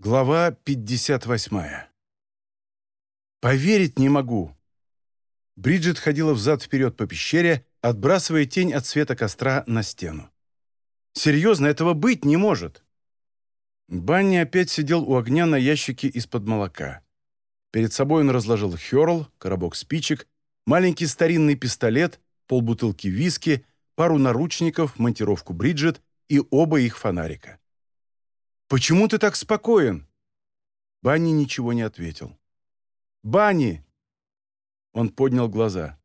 Глава 58. «Поверить не могу!» Бриджит ходила взад-вперед по пещере, отбрасывая тень от света костра на стену. «Серьезно, этого быть не может!» Банни опять сидел у огня на ящике из-под молока. Перед собой он разложил херл, коробок спичек, маленький старинный пистолет, полбутылки виски, пару наручников, монтировку Бриджит и оба их фонарика. «Почему ты так спокоен?» Банни ничего не ответил. «Банни!» Он поднял глаза.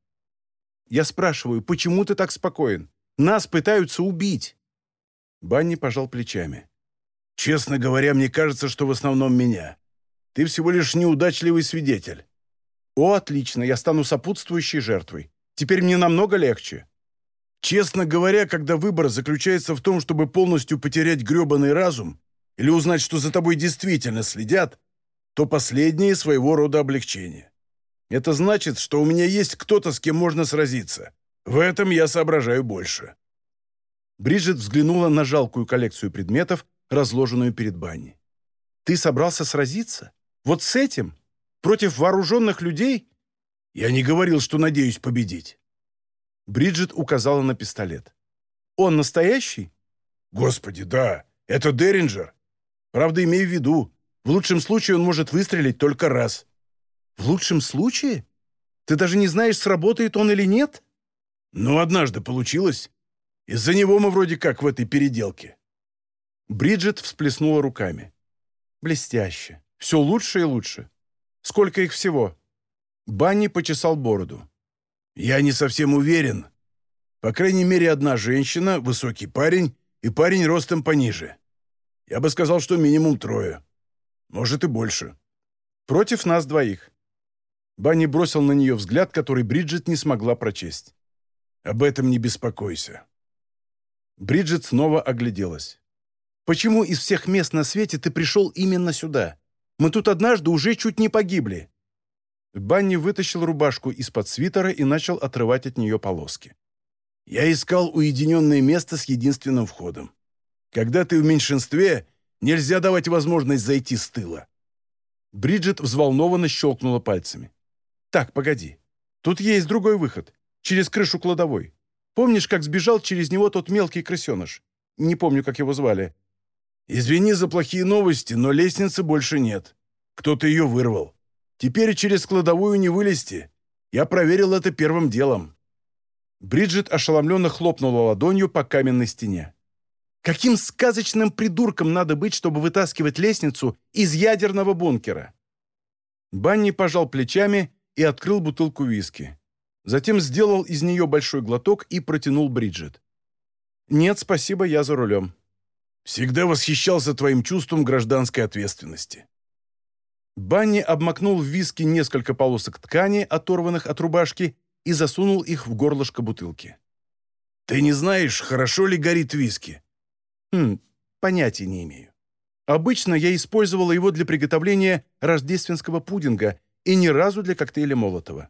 «Я спрашиваю, почему ты так спокоен? Нас пытаются убить!» Банни пожал плечами. «Честно говоря, мне кажется, что в основном меня. Ты всего лишь неудачливый свидетель». «О, отлично, я стану сопутствующей жертвой. Теперь мне намного легче». «Честно говоря, когда выбор заключается в том, чтобы полностью потерять грёбаный разум, или узнать, что за тобой действительно следят, то последнее своего рода облегчение. Это значит, что у меня есть кто-то, с кем можно сразиться. В этом я соображаю больше». Бриджит взглянула на жалкую коллекцию предметов, разложенную перед баней. «Ты собрался сразиться? Вот с этим? Против вооруженных людей?» «Я не говорил, что надеюсь победить». Бриджит указала на пистолет. «Он настоящий?» «Господи, да. Это Деринджер. Правда, имею в виду, в лучшем случае он может выстрелить только раз». «В лучшем случае? Ты даже не знаешь, сработает он или нет?» «Ну, однажды получилось. Из-за него мы вроде как в этой переделке». Бриджит всплеснула руками. «Блестяще. Все лучше и лучше. Сколько их всего?» Банни почесал бороду. «Я не совсем уверен. По крайней мере, одна женщина, высокий парень и парень ростом пониже. Я бы сказал, что минимум трое. Может и больше. Против нас двоих. Банни бросил на нее взгляд, который Бриджит не смогла прочесть. «Об этом не беспокойся». Бриджит снова огляделась. «Почему из всех мест на свете ты пришел именно сюда? Мы тут однажды уже чуть не погибли». Банни вытащил рубашку из-под свитера и начал отрывать от нее полоски. «Я искал уединенное место с единственным входом. Когда ты в меньшинстве, нельзя давать возможность зайти с тыла». Бриджит взволнованно щелкнула пальцами. «Так, погоди. Тут есть другой выход. Через крышу кладовой. Помнишь, как сбежал через него тот мелкий крысеныш? Не помню, как его звали». «Извини за плохие новости, но лестницы больше нет. Кто-то ее вырвал. Теперь через кладовую не вылезти. Я проверил это первым делом». Бриджит ошеломленно хлопнула ладонью по каменной стене. Каким сказочным придурком надо быть, чтобы вытаскивать лестницу из ядерного бункера? Банни пожал плечами и открыл бутылку виски. Затем сделал из нее большой глоток и протянул Бриджит. «Нет, спасибо, я за рулем». «Всегда восхищался твоим чувством гражданской ответственности». Банни обмакнул в виски несколько полосок ткани, оторванных от рубашки, и засунул их в горлышко бутылки. «Ты не знаешь, хорошо ли горит виски?» Хм, понятия не имею. Обычно я использовала его для приготовления рождественского пудинга и ни разу для коктейля Молотова.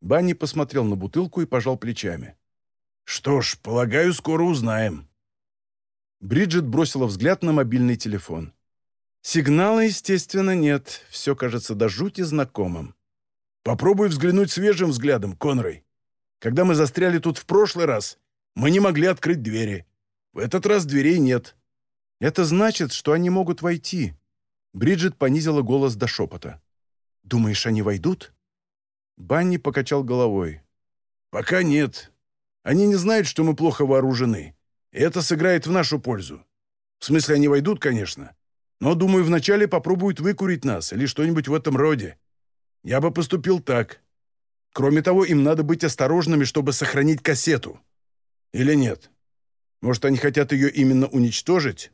Банни посмотрел на бутылку и пожал плечами. «Что ж, полагаю, скоро узнаем». Бриджит бросила взгляд на мобильный телефон. Сигнала, естественно, нет. Все кажется до жути знакомым. «Попробуй взглянуть свежим взглядом, Конрой. Когда мы застряли тут в прошлый раз, мы не могли открыть двери. В этот раз дверей нет. Это значит, что они могут войти. Бриджит понизила голос до шепота. «Думаешь, они войдут?» Банни покачал головой. «Пока нет. Они не знают, что мы плохо вооружены. Это сыграет в нашу пользу. В смысле, они войдут, конечно. Но, думаю, вначале попробуют выкурить нас или что-нибудь в этом роде. Я бы поступил так. Кроме того, им надо быть осторожными, чтобы сохранить кассету. Или нет?» Может, они хотят ее именно уничтожить?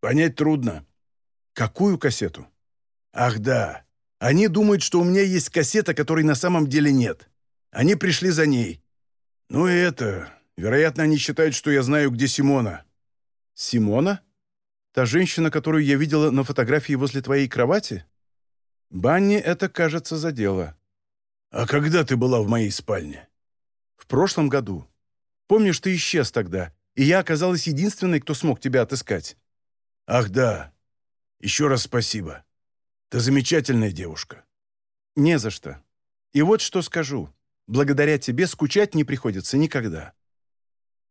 Понять трудно. Какую кассету? Ах да. Они думают, что у меня есть кассета, которой на самом деле нет. Они пришли за ней. Ну и это... Вероятно, они считают, что я знаю, где Симона. Симона? Та женщина, которую я видела на фотографии возле твоей кровати? Банни это, кажется, задело. А когда ты была в моей спальне? В прошлом году. Помнишь, ты исчез тогда, и я оказалась единственной, кто смог тебя отыскать». «Ах да. Еще раз спасибо. Ты замечательная девушка». «Не за что. И вот что скажу. Благодаря тебе скучать не приходится никогда».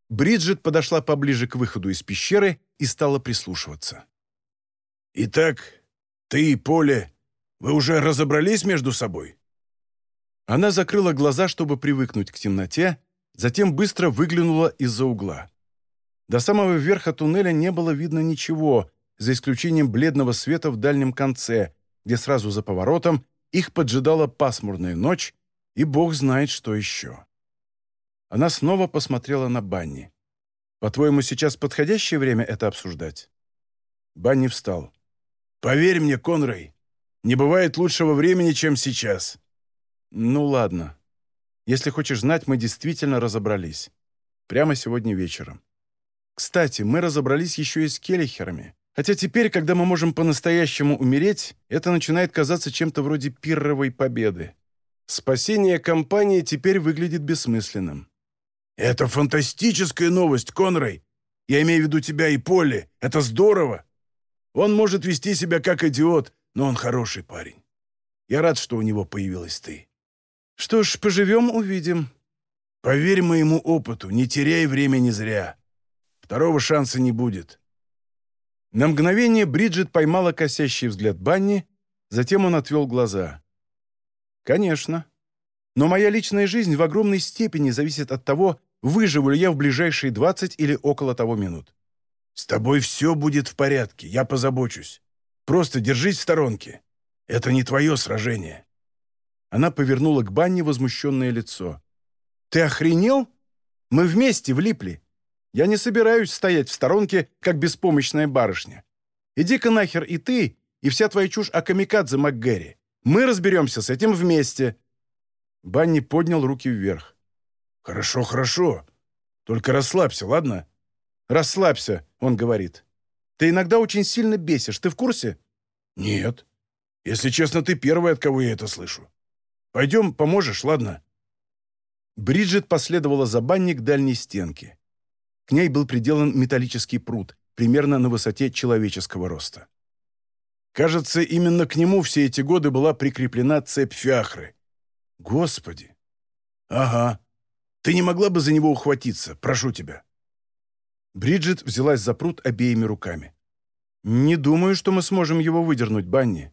Бриджит подошла поближе к выходу из пещеры и стала прислушиваться. «Итак, ты и Поле, вы уже разобрались между собой?» Она закрыла глаза, чтобы привыкнуть к темноте, затем быстро выглянула из-за угла. До самого верха туннеля не было видно ничего, за исключением бледного света в дальнем конце, где сразу за поворотом их поджидала пасмурная ночь, и бог знает, что еще. Она снова посмотрела на Банни. «По-твоему, сейчас подходящее время это обсуждать?» Банни встал. «Поверь мне, Конрей, не бывает лучшего времени, чем сейчас». «Ну ладно. Если хочешь знать, мы действительно разобрались. Прямо сегодня вечером. Кстати, мы разобрались еще и с Келлихерами. Хотя теперь, когда мы можем по-настоящему умереть, это начинает казаться чем-то вроде пирровой победы. Спасение компании теперь выглядит бессмысленным. «Это фантастическая новость, Конрай! Я имею в виду тебя и Полли. Это здорово! Он может вести себя как идиот, но он хороший парень. Я рад, что у него появилась ты». «Что ж, поживем, увидим». «Поверь моему опыту, не теряй времени зря. Второго шанса не будет». На мгновение Бриджит поймала косящий взгляд Банни, затем он отвел глаза. «Конечно. Но моя личная жизнь в огромной степени зависит от того, выживу ли я в ближайшие 20 или около того минут». «С тобой все будет в порядке, я позабочусь. Просто держись в сторонке. Это не твое сражение». Она повернула к Банни возмущенное лицо. «Ты охренел? Мы вместе влипли. Я не собираюсь стоять в сторонке, как беспомощная барышня. Иди-ка нахер и ты, и вся твоя чушь о камикадзе МакГэри. Мы разберемся с этим вместе». Банни поднял руки вверх. «Хорошо, хорошо. Только расслабься, ладно?» «Расслабься», — он говорит. «Ты иногда очень сильно бесишь. Ты в курсе?» «Нет. Если честно, ты первый, от кого я это слышу. Пойдем, поможешь, ладно?» Бриджит последовала за Банни к дальней стенке. К ней был приделан металлический пруд, примерно на высоте человеческого роста. Кажется, именно к нему все эти годы была прикреплена цепь фиахры. Господи! Ага. Ты не могла бы за него ухватиться, прошу тебя. Бриджит взялась за пруд обеими руками. «Не думаю, что мы сможем его выдернуть, Банни.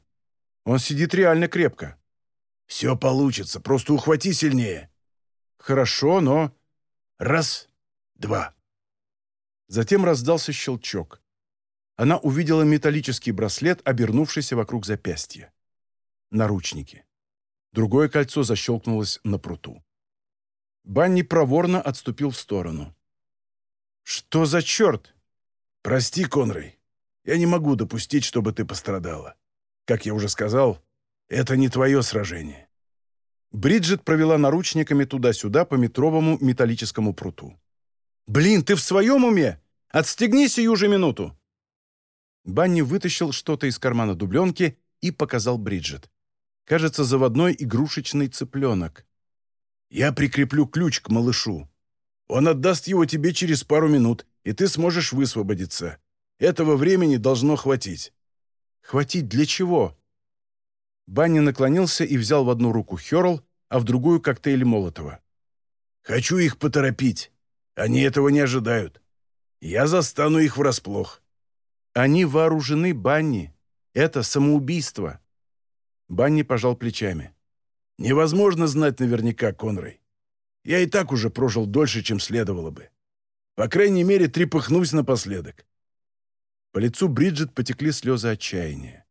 Он сидит реально крепко». «Все получится, просто ухвати сильнее». «Хорошо, но...» «Раз, два». Затем раздался щелчок. Она увидела металлический браслет, обернувшийся вокруг запястья. Наручники. Другое кольцо защелкнулось на пруту. Банни проворно отступил в сторону. «Что за черт?» «Прости, Конрой. Я не могу допустить, чтобы ты пострадала. Как я уже сказал, это не твое сражение». Бриджит провела наручниками туда-сюда по метровому металлическому пруту. «Блин, ты в своем уме? Отстегни сию же минуту!» Банни вытащил что-то из кармана дубленки и показал Бриджит. Кажется, заводной игрушечный цыпленок. «Я прикреплю ключ к малышу. Он отдаст его тебе через пару минут, и ты сможешь высвободиться. Этого времени должно хватить». «Хватить для чего?» Банни наклонился и взял в одну руку Хёрл, а в другую коктейль Молотова. «Хочу их поторопить. Они этого не ожидают. Я застану их врасплох». «Они вооружены, Банни. Это самоубийство». Банни пожал плечами. «Невозможно знать наверняка, Конрой. Я и так уже прожил дольше, чем следовало бы. По крайней мере, трепыхнусь напоследок». По лицу Бриджит потекли слезы отчаяния.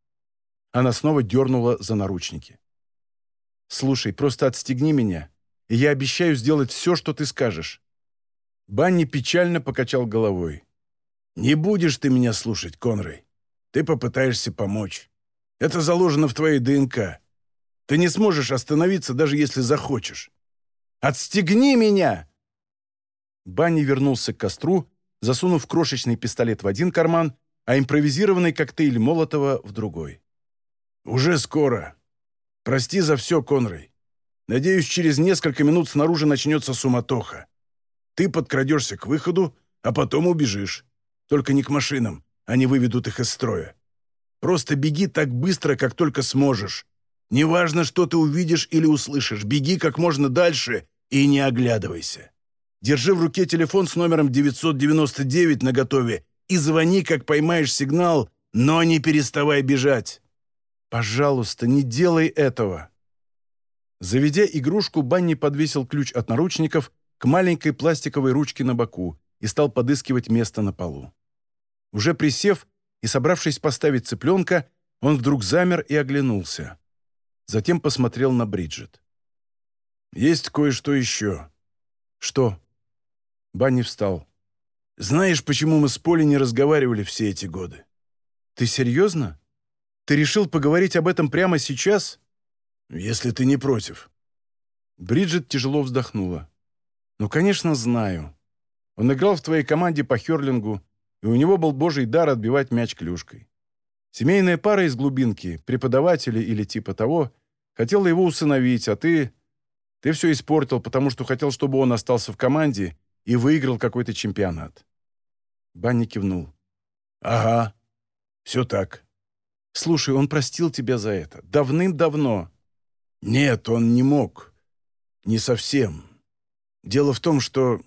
Она снова дернула за наручники. «Слушай, просто отстегни меня, и я обещаю сделать все, что ты скажешь. Банни печально покачал головой. «Не будешь ты меня слушать, Конрой. Ты попытаешься помочь. Это заложено в твоей ДНК. Ты не сможешь остановиться, даже если захочешь. Отстегни меня!» Банни вернулся к костру, засунув крошечный пистолет в один карман, а импровизированный коктейль Молотова в другой. «Уже скоро. Прости за все, Конрой. Надеюсь, через несколько минут снаружи начнется суматоха. Ты подкрадешься к выходу, а потом убежишь. Только не к машинам, они выведут их из строя. Просто беги так быстро, как только сможешь. Неважно, что ты увидишь или услышишь, беги как можно дальше и не оглядывайся. Держи в руке телефон с номером 999 наготове и звони, как поймаешь сигнал, но не переставай бежать. Пожалуйста, не делай этого. Заведя игрушку, Банни подвесил ключ от наручников к маленькой пластиковой ручке на боку и стал подыскивать место на полу. Уже присев и собравшись поставить цыпленка, он вдруг замер и оглянулся. Затем посмотрел на Бриджит. «Есть кое-что еще». «Что?» Банни встал. «Знаешь, почему мы с Полей не разговаривали все эти годы?» «Ты серьезно? Ты решил поговорить об этом прямо сейчас?» «Если ты не против». Бриджит тяжело вздохнула. «Ну, конечно, знаю. Он играл в твоей команде по херлингу, и у него был божий дар отбивать мяч клюшкой. Семейная пара из глубинки, преподаватели или типа того, хотела его усыновить, а ты... Ты все испортил, потому что хотел, чтобы он остался в команде и выиграл какой-то чемпионат». Банни кивнул. «Ага, все так». «Слушай, он простил тебя за это. Давным-давно». «Нет, он не мог. Не совсем. Дело в том, что...»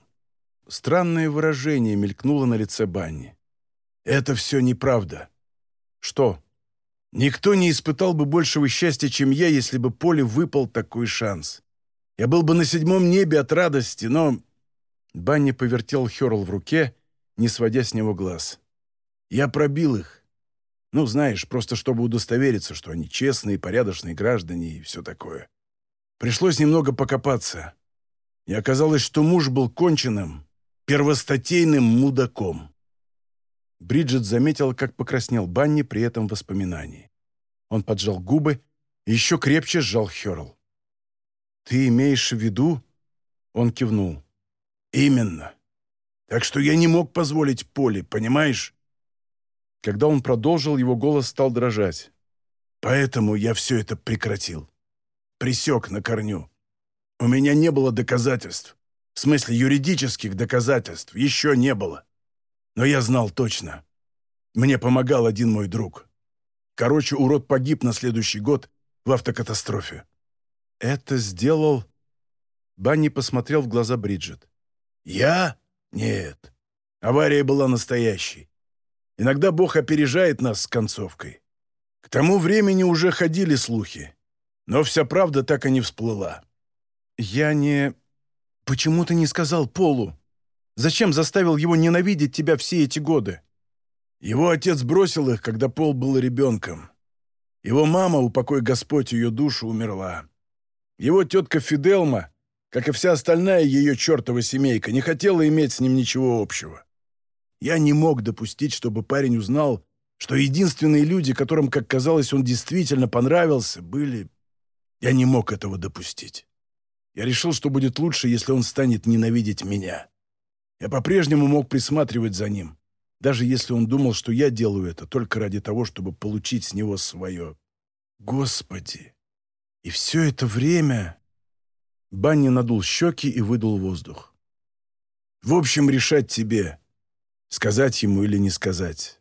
Странное выражение мелькнуло на лице Банни. «Это все неправда». «Что?» «Никто не испытал бы большего счастья, чем я, если бы Поле выпал такой шанс. Я был бы на седьмом небе от радости, но...» Банни повертел Херл в руке, не сводя с него глаз. «Я пробил их. Ну, знаешь, просто чтобы удостовериться, что они честные, порядочные граждане и все такое. Пришлось немного покопаться. И оказалось, что муж был конченным, первостатейным мудаком». Бриджит заметила, как покраснел Банни при этом воспоминании. Он поджал губы и еще крепче сжал Херл. «Ты имеешь в виду?» Он кивнул. «Именно. Так что я не мог позволить Поле, понимаешь?» Когда он продолжил, его голос стал дрожать. «Поэтому я все это прекратил. Присек на корню. У меня не было доказательств. В смысле юридических доказательств. Еще не было. Но я знал точно. Мне помогал один мой друг. Короче, урод погиб на следующий год в автокатастрофе. «Это сделал...» Банни посмотрел в глаза Бриджит. «Я? Нет. Авария была настоящей. Иногда Бог опережает нас с концовкой. К тому времени уже ходили слухи, но вся правда так и не всплыла». «Я не... Почему ты не сказал Полу? Зачем заставил его ненавидеть тебя все эти годы?» Его отец бросил их, когда Пол был ребенком. Его мама, упокой Господь ее душу, умерла. Его тетка Фиделма, как и вся остальная ее чертова семейка, не хотела иметь с ним ничего общего. Я не мог допустить, чтобы парень узнал, что единственные люди, которым, как казалось, он действительно понравился, были... Я не мог этого допустить. Я решил, что будет лучше, если он станет ненавидеть меня. Я по-прежнему мог присматривать за ним, даже если он думал, что я делаю это только ради того, чтобы получить с него свое. Господи! И все это время... Банни надул щеки и выдул воздух. В общем, решать тебе, сказать ему или не сказать.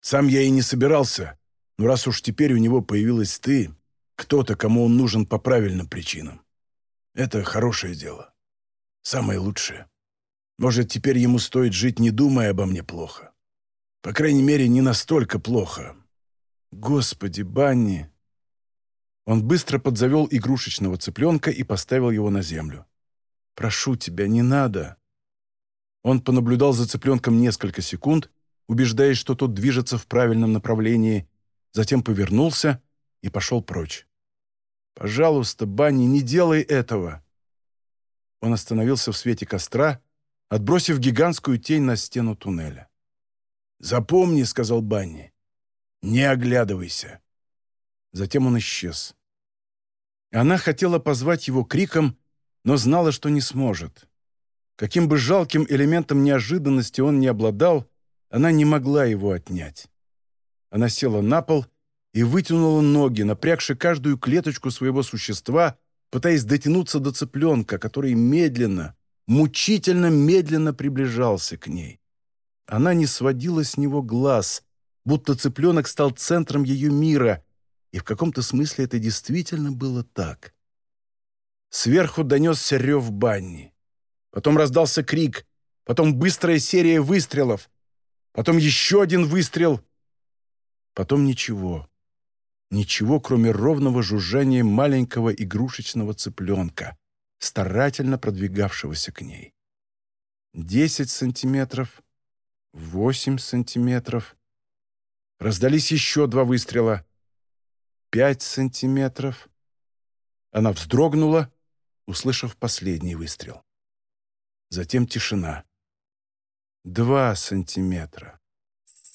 Сам я и не собирался, но раз уж теперь у него появилась ты, кто-то, кому он нужен по правильным причинам. Это хорошее дело. Самое лучшее. Может, теперь ему стоит жить, не думая обо мне плохо. По крайней мере, не настолько плохо. Господи, Банни, он быстро подзавел игрушечного цыпленка и поставил его на землю. «Прошу тебя, не надо!» Он понаблюдал за цыпленком несколько секунд, убеждаясь, что тот движется в правильном направлении, затем повернулся и пошел прочь. «Пожалуйста, Банни, не делай этого!» Он остановился в свете костра, отбросив гигантскую тень на стену туннеля. «Запомни», — сказал Банни, — «не оглядывайся». Затем он исчез. Она хотела позвать его криком, но знала, что не сможет. Каким бы жалким элементом неожиданности он не обладал, она не могла его отнять. Она села на пол и вытянула ноги, напрягши каждую клеточку своего существа, пытаясь дотянуться до цыпленка, который медленно, мучительно медленно приближался к ней. Она не сводила с него глаз, будто цыпленок стал центром ее мира, и в каком-то смысле это действительно было так. Сверху донесся рев Банни. Потом раздался крик, потом быстрая серия выстрелов, потом еще один выстрел, потом ничего. Ничего, кроме ровного жужжания маленького игрушечного цыпленка, старательно продвигавшегося к ней. Десять сантиметров, восемь сантиметров. Раздались еще два выстрела. Пять сантиметров. Она вздрогнула, услышав последний выстрел. Затем тишина. Два сантиметра.